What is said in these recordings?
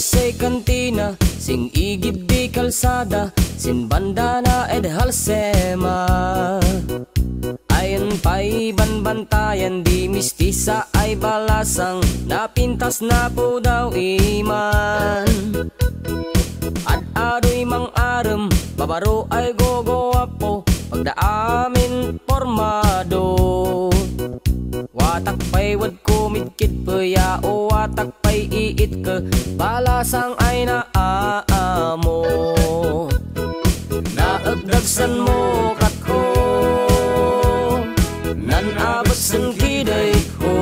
say kantina Sing igid di kalsada Sin bandana ed halsema. Ayon pa'y banbantayan Di mistisa ay balasang Napintas na po daw iman. At ado'y mang aram Babaro ay gogowapo Pagdaamin Balasang ay naaamo. Naagdagsan mo katko. Nan abasan kiday ko.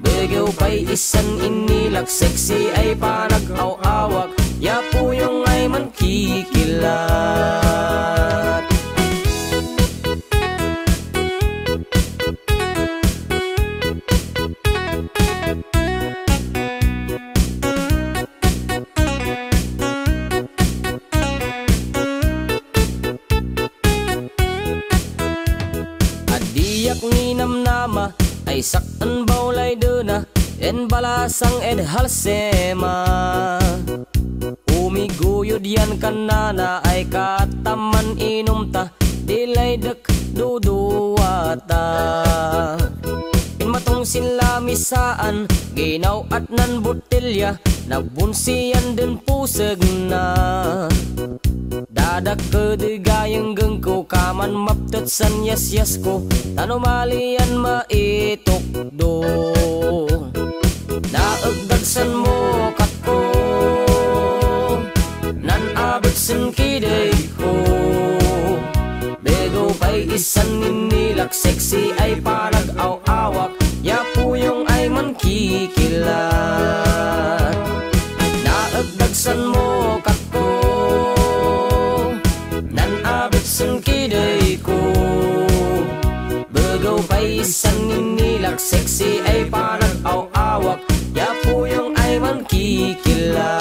Begaw pa'y isan inilak Sexy ay panag-awawak ay saktan baulay duna En balasang ed halsema. Umiguyod yan kanana ay kataman inumta Dilay dek duduwata. Inmatong sinlamisaan Ginaw at nan botelya Nabunsiyan din pusag na Dadak kedigayang gengko Kaman maptot san yas yas ko Tanomalian maitok Bego pa'y isan ninilak Sexy ay panag-aw-awak Yapuyong ay man kikilat Naagdagsan mo katko Nan abot san kiday ko. Bagaw pa'y isan ninilak Sexy ay panag-aw-awak Yapuyong ay man kikilat